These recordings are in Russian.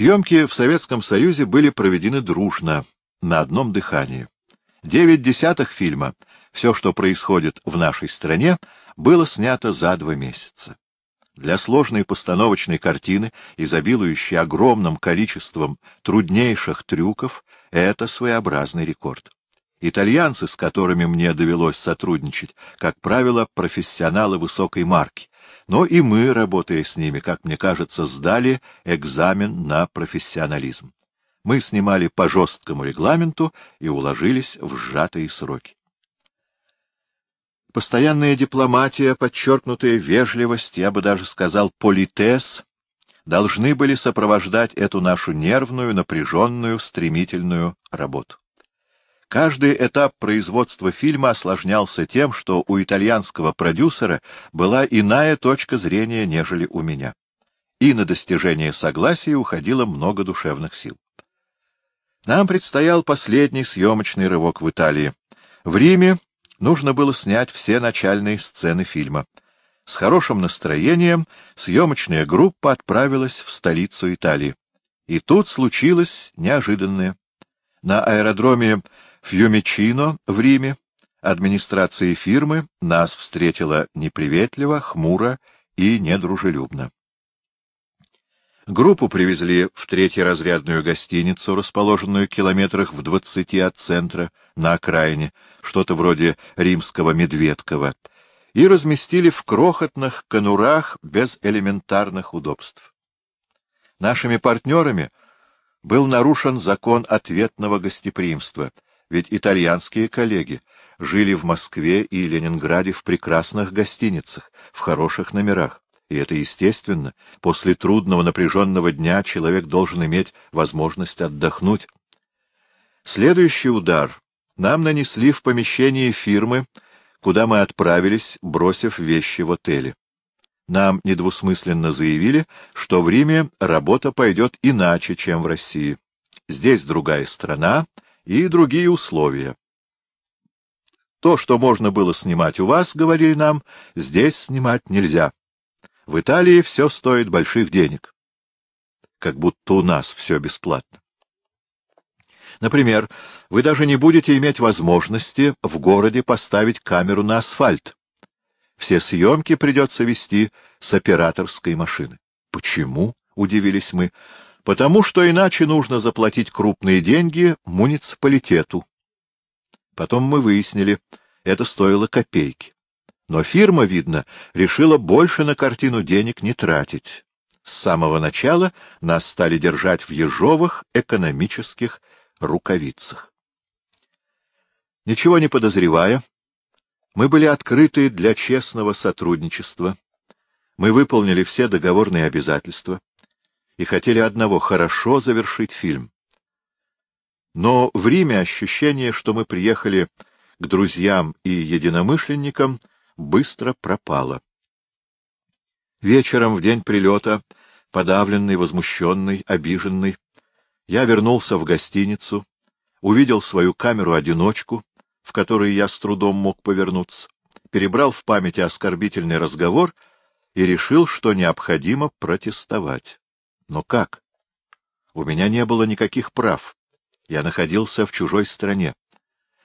Съемки в Советском Союзе были проведены дружно, на одном дыхании. Девять десятых фильма, все, что происходит в нашей стране, было снято за два месяца. Для сложной постановочной картины, изобилующей огромным количеством труднейших трюков, это своеобразный рекорд. Итальянцы, с которыми мне довелось сотрудничать, как правило, профессионалы высокой марки, но и мы, работая с ними, как мне кажется, сдали экзамен на профессионализм. Мы снимали по жесткому регламенту и уложились в сжатые сроки. Постоянная дипломатия, подчеркнутая вежливость, я бы даже сказал политес, должны были сопровождать эту нашу нервную, напряженную, стремительную работу. Каждый этап производства фильма осложнялся тем, что у итальянского продюсера была иная точка зрения, нежели у меня. И на достижение согласия уходило много душевных сил. Нам предстоял последний съемочный рывок в Италии. В Риме нужно было снять все начальные сцены фильма. С хорошим настроением съемочная группа отправилась в столицу Италии. И тут случилось неожиданное. На аэродроме Фьюмичино в Риме администрация фирмы нас встретила неприветливо, хмуро и недружелюбно. Группу привезли в третьеразрядную гостиницу, расположенную километрах в двадцати от центра, на окраине, что-то вроде римского Медведкова, и разместили в крохотных конурах без элементарных удобств. Нашими партнерами был нарушен закон ответного гостеприимства — ведь итальянские коллеги жили в Москве и Ленинграде в прекрасных гостиницах, в хороших номерах. И это естественно. После трудного напряженного дня человек должен иметь возможность отдохнуть. Следующий удар нам нанесли в помещении фирмы, куда мы отправились, бросив вещи в отеле. Нам недвусмысленно заявили, что в Риме работа пойдет иначе, чем в России. Здесь другая страна, и другие условия. То, что можно было снимать у вас, говорили нам, здесь снимать нельзя. В Италии все стоит больших денег. Как будто у нас все бесплатно. Например, вы даже не будете иметь возможности в городе поставить камеру на асфальт. Все съемки придется вести с операторской машины. Почему? — удивились мы потому что иначе нужно заплатить крупные деньги муниципалитету. Потом мы выяснили, это стоило копейки. Но фирма, видно, решила больше на картину денег не тратить. С самого начала нас стали держать в ежовых экономических рукавицах. Ничего не подозревая, мы были открыты для честного сотрудничества. Мы выполнили все договорные обязательства и хотели одного — хорошо завершить фильм. Но в Риме ощущение, что мы приехали к друзьям и единомышленникам, быстро пропало. Вечером, в день прилета, подавленный, возмущенный, обиженный, я вернулся в гостиницу, увидел свою камеру-одиночку, в которой я с трудом мог повернуться, перебрал в памяти оскорбительный разговор и решил, что необходимо протестовать. Но как? У меня не было никаких прав. Я находился в чужой стране.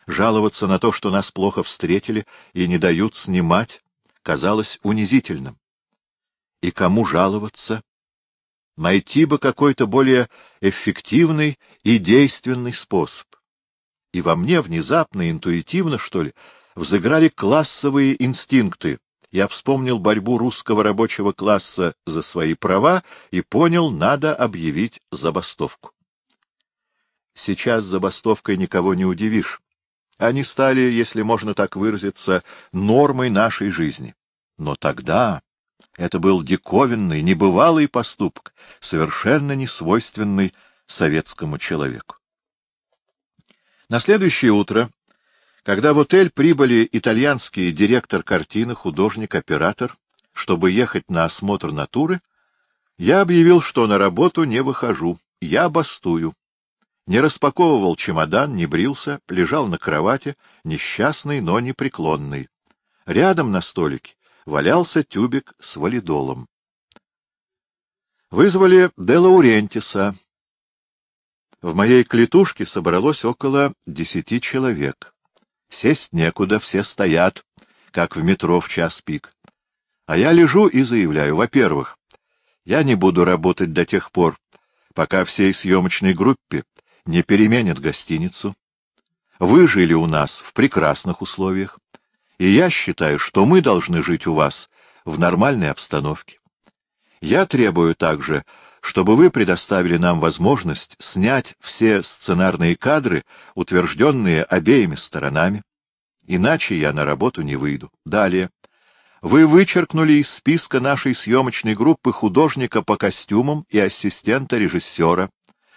Жаловаться на то, что нас плохо встретили и не дают снимать, казалось унизительным. И кому жаловаться? Найти бы какой-то более эффективный и действенный способ. И во мне внезапно, интуитивно, что ли, взыграли классовые инстинкты, я вспомнил борьбу русского рабочего класса за свои права и понял, надо объявить забастовку. Сейчас забастовкой никого не удивишь. Они стали, если можно так выразиться, нормой нашей жизни. Но тогда это был диковинный, небывалый поступок, совершенно не советскому человеку. На следующее утро когда в отель прибыли итальянский директор картины, художник-оператор, чтобы ехать на осмотр натуры, я объявил, что на работу не выхожу, я бастую. Не распаковывал чемодан, не брился, лежал на кровати, несчастный, но непреклонный. Рядом на столике валялся тюбик с валидолом. Вызвали Де Лаурентиса, В моей клетушке собралось около десяти человек. Сесть некуда, все стоят, как в метро в час пик. А я лежу и заявляю, во-первых, я не буду работать до тех пор, пока всей съемочной группе не переменят гостиницу. Вы жили у нас в прекрасных условиях, и я считаю, что мы должны жить у вас в нормальной обстановке. Я требую также, чтобы вы предоставили нам возможность снять все сценарные кадры, утвержденные обеими сторонами. Иначе я на работу не выйду. Далее. Вы вычеркнули из списка нашей съемочной группы художника по костюмам и ассистента режиссера,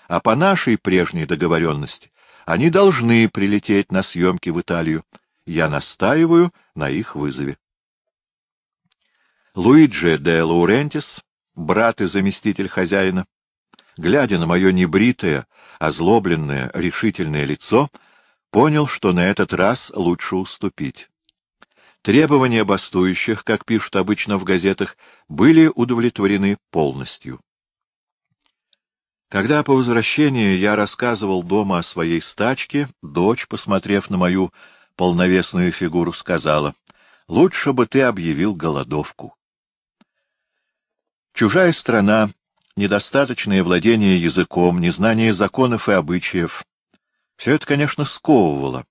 а по нашей прежней договоренности они должны прилететь на съемки в Италию. Я настаиваю на их вызове. Луиджи де Лаурентис, брат и заместитель хозяина, глядя на мое небритое, озлобленное, решительное лицо, понял, что на этот раз лучше уступить. Требования бастующих, как пишут обычно в газетах, были удовлетворены полностью. Когда по возвращении я рассказывал дома о своей стачке, дочь, посмотрев на мою полновесную фигуру, сказала, «Лучше бы ты объявил голодовку». Чужая страна, недостаточное владение языком, незнание законов и обычаев — все это, конечно, сковывало,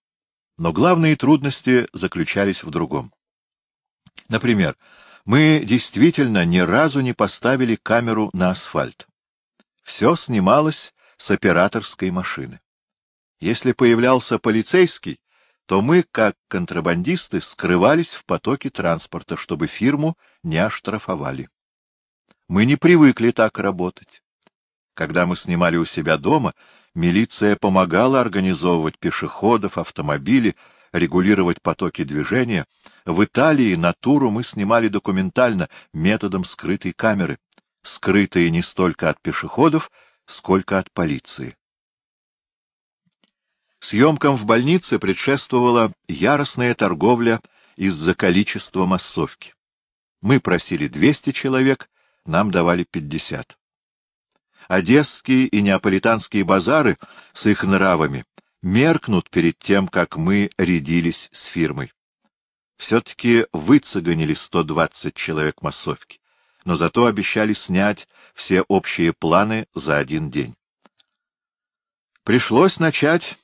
но главные трудности заключались в другом. Например, мы действительно ни разу не поставили камеру на асфальт. Все снималось с операторской машины. Если появлялся полицейский, то мы, как контрабандисты, скрывались в потоке транспорта, чтобы фирму не оштрафовали. Мы не привыкли так работать. Когда мы снимали у себя дома, Милиция помогала организовывать пешеходов, автомобили, регулировать потоки движения. В Италии натуру мы снимали документально, методом скрытой камеры, скрытые не столько от пешеходов, сколько от полиции. Съемкам в больнице предшествовала яростная торговля из-за количества массовки. Мы просили 200 человек, нам давали 50. Одесские и неаполитанские базары с их нравами меркнут перед тем, как мы рядились с фирмой. Все-таки выцеганили 120 человек массовки, но зато обещали снять все общие планы за один день. Пришлось начать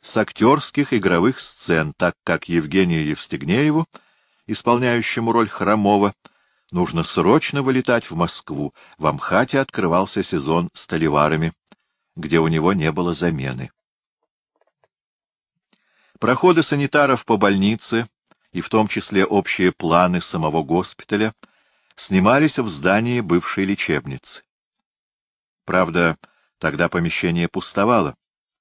с актерских игровых сцен, так как Евгению Евстигнееву, исполняющему роль Хромова, Нужно срочно вылетать в Москву. В Амхате открывался сезон с толиварами, где у него не было замены. Проходы санитаров по больнице, и в том числе общие планы самого госпиталя, снимались в здании бывшей лечебницы. Правда, тогда помещение пустовало.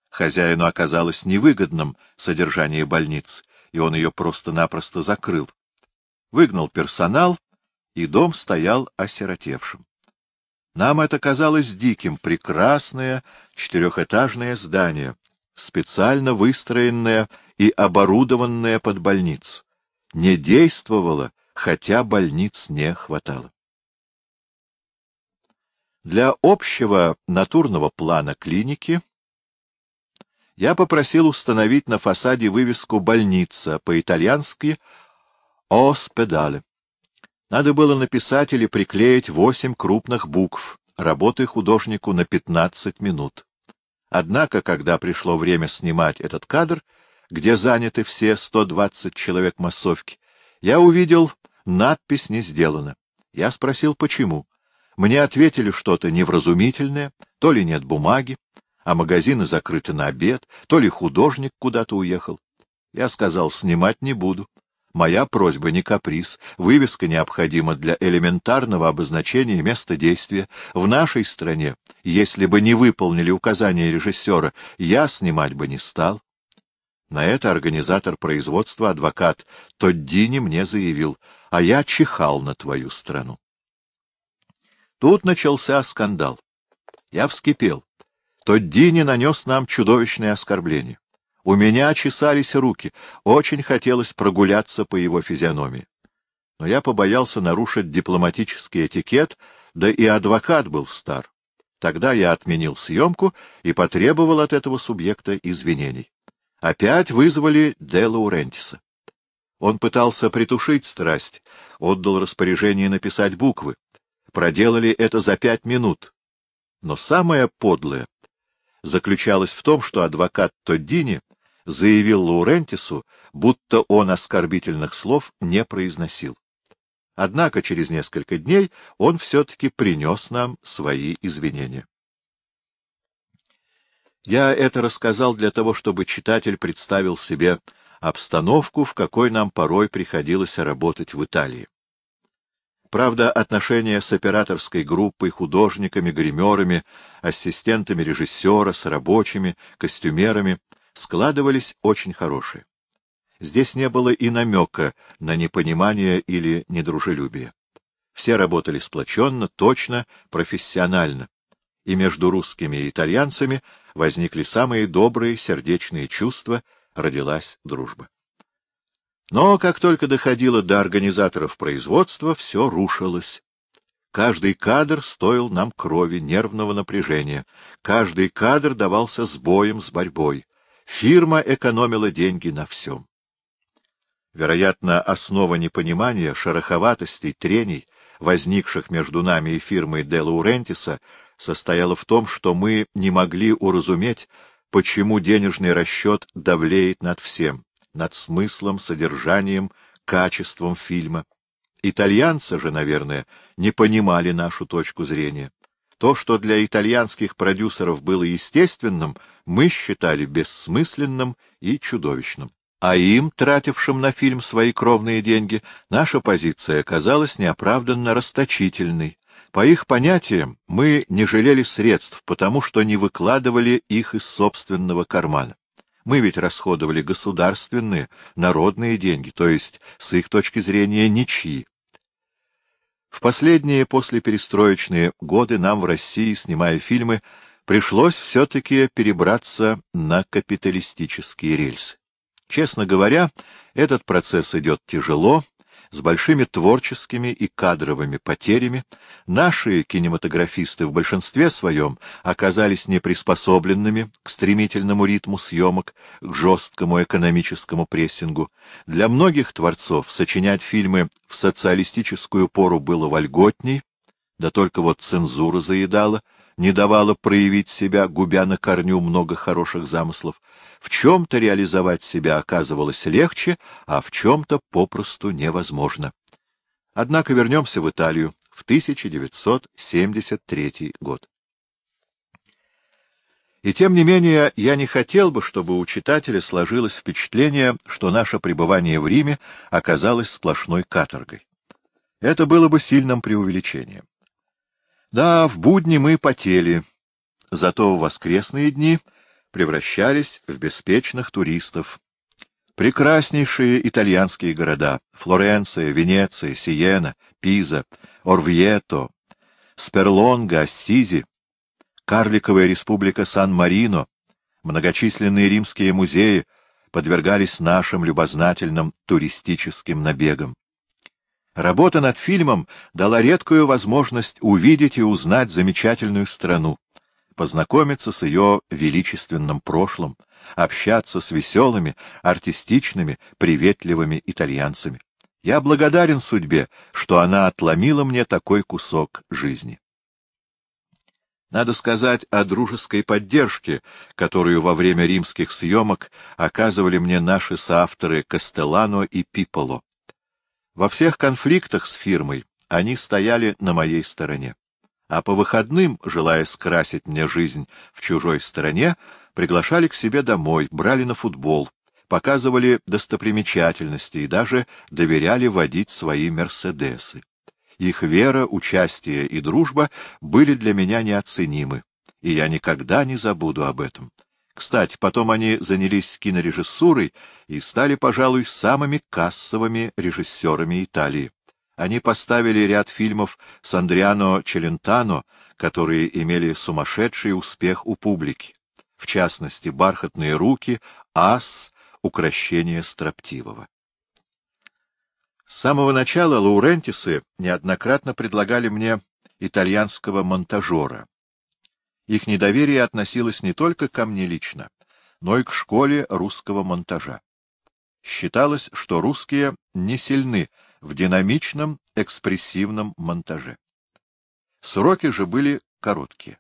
Хозяину оказалось невыгодным содержание больницы, и он ее просто-напросто закрыл. Выгнал персонал и дом стоял осиротевшим. Нам это казалось диким, прекрасное четырехэтажное здание, специально выстроенное и оборудованное под больницу. Не действовало, хотя больниц не хватало. Для общего натурного плана клиники я попросил установить на фасаде вывеску «Больница» по-итальянски «Оспедале». Надо было написать или приклеить восемь крупных букв, работы художнику на пятнадцать минут. Однако, когда пришло время снимать этот кадр, где заняты все сто двадцать человек массовки, я увидел, надпись не сделана. Я спросил, почему. Мне ответили что-то невразумительное, то ли нет бумаги, а магазины закрыты на обед, то ли художник куда-то уехал. Я сказал, снимать не буду. Моя просьба не каприз, вывеска необходима для элементарного обозначения места действия. В нашей стране, если бы не выполнили указания режиссера, я снимать бы не стал. На это организатор производства, адвокат Тоддини, мне заявил, а я чихал на твою страну. Тут начался скандал. Я вскипел. Тоддини нанес нам чудовищное оскорбление. У меня чесались руки, очень хотелось прогуляться по его физиономии. Но я побоялся нарушить дипломатический этикет, да и адвокат был стар. Тогда я отменил съемку и потребовал от этого субъекта извинений. Опять вызвали Де Лаурентиса. Он пытался притушить страсть, отдал распоряжение написать буквы. Проделали это за пять минут. Но самое подлое заключалось в том, что адвокат Тоддини заявил Лаурентису, будто он оскорбительных слов не произносил. Однако через несколько дней он все-таки принес нам свои извинения. Я это рассказал для того, чтобы читатель представил себе обстановку, в какой нам порой приходилось работать в Италии. Правда, отношения с операторской группой, художниками, гримерами, ассистентами режиссера, с рабочими, костюмерами складывались очень хорошие. Здесь не было и намека на непонимание или недружелюбие. Все работали сплоченно, точно, профессионально. И между русскими и итальянцами возникли самые добрые сердечные чувства, родилась дружба. Но как только доходило до организаторов производства, все рушилось. Каждый кадр стоил нам крови, нервного напряжения. Каждый кадр давался с боем, с борьбой. Фирма экономила деньги на всем. Вероятно, основа непонимания, шероховатостей, трений, возникших между нами и фирмой Де Лаурентиса, состояла в том, что мы не могли уразуметь, почему денежный расчет давлеет над всем над смыслом, содержанием, качеством фильма. Итальянцы же, наверное, не понимали нашу точку зрения. То, что для итальянских продюсеров было естественным, мы считали бессмысленным и чудовищным. А им, тратившим на фильм свои кровные деньги, наша позиция казалась неоправданно расточительной. По их понятиям, мы не жалели средств, потому что не выкладывали их из собственного кармана. Мы ведь расходовали государственные, народные деньги, то есть, с их точки зрения, ничьи. В последние послеперестроечные годы нам в России, снимая фильмы, пришлось все-таки перебраться на капиталистические рельсы. Честно говоря, этот процесс идет тяжело, с большими творческими и кадровыми потерями, наши кинематографисты в большинстве своем оказались неприспособленными к стремительному ритму съемок, к жесткому экономическому прессингу. Для многих творцов сочинять фильмы в социалистическую пору было вольготней, да только вот цензура заедала, не давала проявить себя, губя на корню много хороших замыслов. В чем-то реализовать себя оказывалось легче, а в чем-то попросту невозможно. Однако вернемся в Италию в 1973 год. И тем не менее, я не хотел бы, чтобы у читателя сложилось впечатление, что наше пребывание в Риме оказалось сплошной каторгой. Это было бы сильным преувеличением. Да, в будни мы потели, зато в воскресные дни превращались в беспечных туристов. Прекраснейшие итальянские города — Флоренция, Венеция, Сиена, Пиза, Орвьето, Сперлонга, Ассизи, карликовая республика Сан-Марино, многочисленные римские музеи подвергались нашим любознательным туристическим набегам. Работа над фильмом дала редкую возможность увидеть и узнать замечательную страну, познакомиться с ее величественным прошлым, общаться с веселыми, артистичными, приветливыми итальянцами. Я благодарен судьбе, что она отломила мне такой кусок жизни. Надо сказать о дружеской поддержке, которую во время римских съемок оказывали мне наши соавторы Кастеллано и Пиполо. Во всех конфликтах с фирмой они стояли на моей стороне. А по выходным, желая скрасить мне жизнь в чужой стороне, приглашали к себе домой, брали на футбол, показывали достопримечательности и даже доверяли водить свои «Мерседесы». Их вера, участие и дружба были для меня неоценимы, и я никогда не забуду об этом. Кстати, потом они занялись кинорежиссурой и стали, пожалуй, самыми кассовыми режиссерами Италии. Они поставили ряд фильмов с Андриано Челентано, которые имели сумасшедший успех у публики. В частности, «Бархатные руки», «Ас», «Укращение строптивого». С самого начала Лаурентисы неоднократно предлагали мне итальянского монтажера. Их недоверие относилось не только ко мне лично, но и к школе русского монтажа. Считалось, что русские не сильны в динамичном, экспрессивном монтаже. Сроки же были короткие.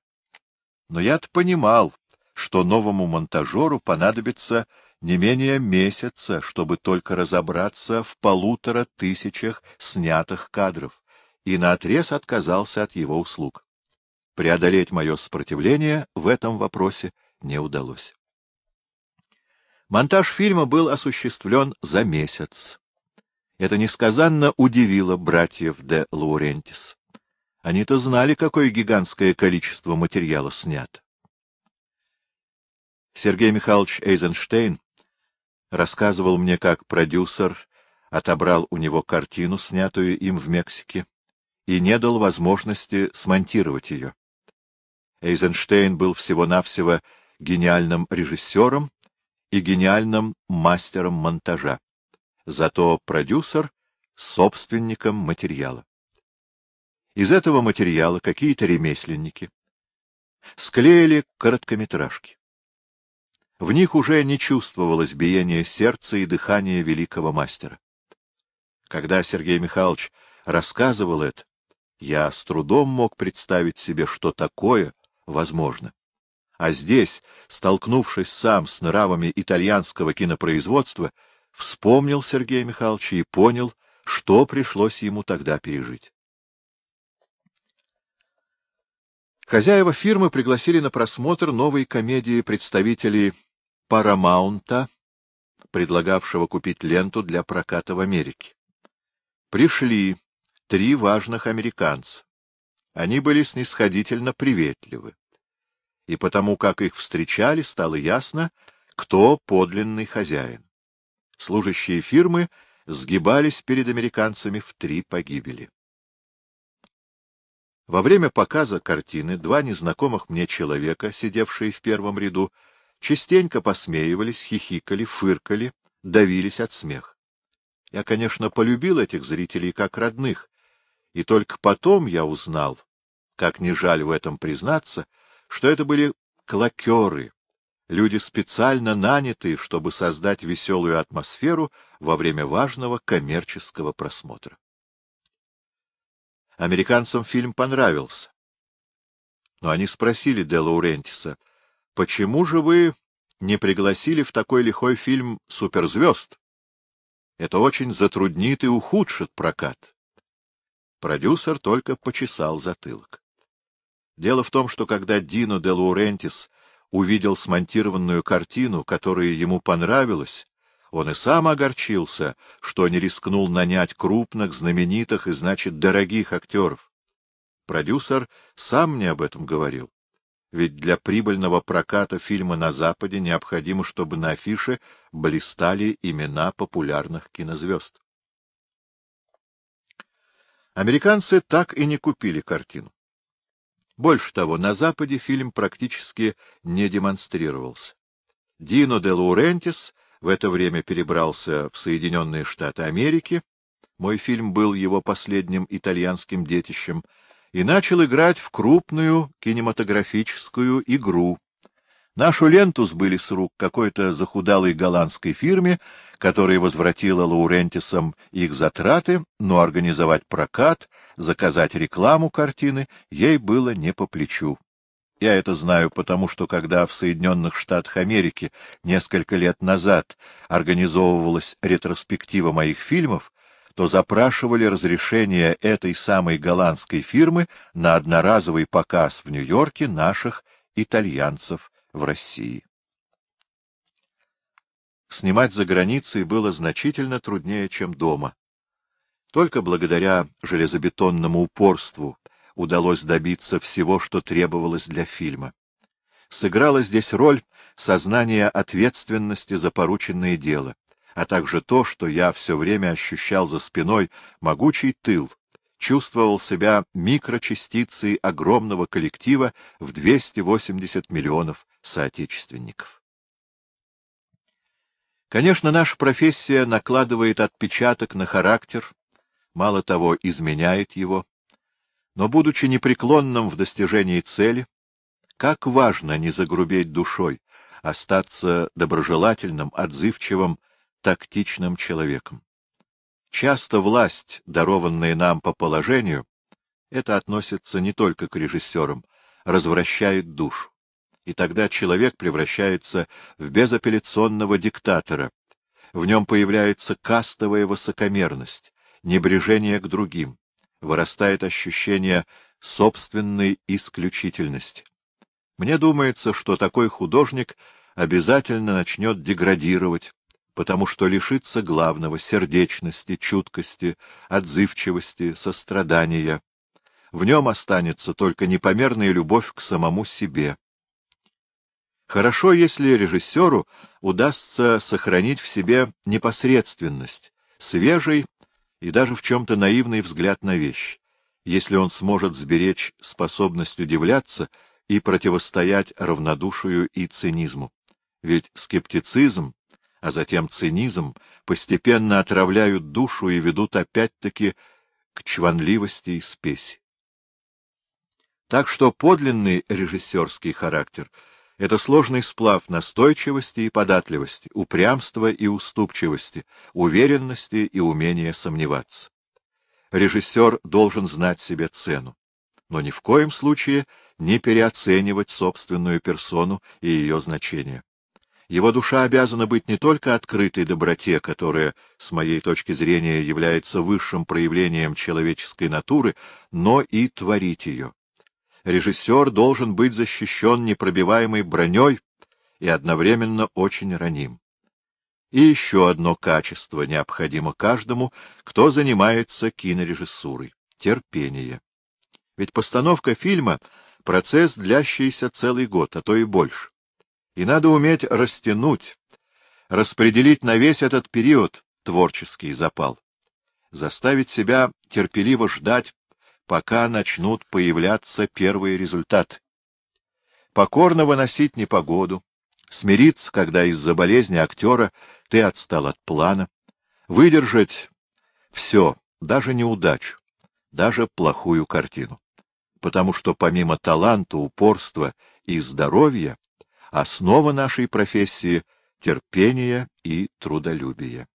Но я-то понимал, что новому монтажеру понадобится не менее месяца, чтобы только разобраться в полутора тысячах снятых кадров, и наотрез отказался от его услуг. Преодолеть мое сопротивление в этом вопросе не удалось. Монтаж фильма был осуществлен за месяц. Это несказанно удивило братьев де Лаурентис. Они-то знали, какое гигантское количество материала снято. Сергей Михайлович Эйзенштейн рассказывал мне, как продюсер отобрал у него картину, снятую им в Мексике, и не дал возможности смонтировать ее. Эйзенштейн был всего-навсего гениальным режиссером и гениальным мастером монтажа, зато продюсер — собственником материала. Из этого материала какие-то ремесленники склеили короткометражки. В них уже не чувствовалось биение сердца и дыхания великого мастера. Когда Сергей Михайлович рассказывал это, я с трудом мог представить себе, что такое возможно. А здесь, столкнувшись сам с нравами итальянского кинопроизводства, вспомнил Сергей Михайлович и понял, что пришлось ему тогда пережить. Хозяева фирмы пригласили на просмотр новой комедии представителей Парамаунта, предлагавшего купить ленту для проката в Америке. Пришли три важных американца. Они были снисходительно приветливы. И потому, как их встречали, стало ясно, кто подлинный хозяин. Служащие фирмы сгибались перед американцами в три погибели. Во время показа картины два незнакомых мне человека, сидевшие в первом ряду, частенько посмеивались, хихикали, фыркали, давились от смеха. Я, конечно, полюбил этих зрителей как родных, и только потом я узнал, как не жаль в этом признаться, что это были клокеры, люди специально нанятые, чтобы создать веселую атмосферу во время важного коммерческого просмотра. Американцам фильм понравился. Но они спросили Де Лаурентиса, почему же вы не пригласили в такой лихой фильм суперзвезд? Это очень затруднит и ухудшит прокат. Продюсер только почесал затылок. Дело в том, что когда Дино де Лаурентис увидел смонтированную картину, которая ему понравилась, он и сам огорчился, что не рискнул нанять крупных, знаменитых и, значит, дорогих актеров. Продюсер сам мне об этом говорил. Ведь для прибыльного проката фильма на Западе необходимо, чтобы на афише блистали имена популярных кинозвезд. Американцы так и не купили картину. Больше того, на Западе фильм практически не демонстрировался. Дино де Лаурентис в это время перебрался в Соединенные Штаты Америки, мой фильм был его последним итальянским детищем, и начал играть в крупную кинематографическую игру. Нашу ленту сбыли с рук какой-то захудалой голландской фирме, которая возвратила Лаурентисам их затраты, но организовать прокат, заказать рекламу картины ей было не по плечу. Я это знаю потому, что когда в Соединенных Штатах Америки несколько лет назад организовывалась ретроспектива моих фильмов, то запрашивали разрешение этой самой голландской фирмы на одноразовый показ в Нью-Йорке наших итальянцев в России. Снимать за границей было значительно труднее, чем дома. Только благодаря железобетонному упорству удалось добиться всего, что требовалось для фильма. Сыграло здесь роль сознание ответственности за порученное дело, а также то, что я все время ощущал за спиной могучий тыл, чувствовал себя микрочастицей огромного коллектива в 280 миллионов соотечественников. Конечно, наша профессия накладывает отпечаток на характер, мало того, изменяет его, но, будучи непреклонным в достижении цели, Как важно не загрубеть душой, остаться доброжелательным, отзывчивым, тактичным человеком. Часто власть, дарованная нам по положению, это относится не только к режиссерам, развращает душу. И тогда человек превращается в безапелляционного диктатора. В нем появляется кастовая высокомерность, небрежение к другим, вырастает ощущение собственной исключительности. Мне думается, что такой художник обязательно начнет деградировать, потому что лишится главного — сердечности, чуткости, отзывчивости, сострадания. В нем останется только непомерная любовь к самому себе. Хорошо, если режиссеру удастся сохранить в себе непосредственность, свежий и даже в чем-то наивный взгляд на вещь, если он сможет сберечь способность удивляться — и противостоять равнодушию и цинизму. Ведь скептицизм, а затем цинизм постепенно отравляют душу и ведут опять-таки к чванливости и спеси. Так что подлинный режиссерский характер — это сложный сплав настойчивости и податливости, упрямства и уступчивости, уверенности и умения сомневаться. Режиссер должен знать себе цену, но ни в коем случае не переоценивать собственную персону и ее значение. Его душа обязана быть не только открытой доброте, которая, с моей точки зрения, является высшим проявлением человеческой натуры, но и творить ее. Режиссер должен быть защищен непробиваемой броней и одновременно очень раним. И еще одно качество необходимо каждому, кто занимается кинорежиссурой — терпение. Ведь постановка фильма — Процесс, длящийся целый год, а то и больше. И надо уметь растянуть, распределить на весь этот период творческий запал, заставить себя терпеливо ждать, пока начнут появляться первые результаты. Покорно выносить непогоду, смириться, когда из-за болезни актера ты отстал от плана, выдержать все, даже неудачу, даже плохую картину потому что помимо таланта, упорства и здоровья, основа нашей профессии — терпение и трудолюбие.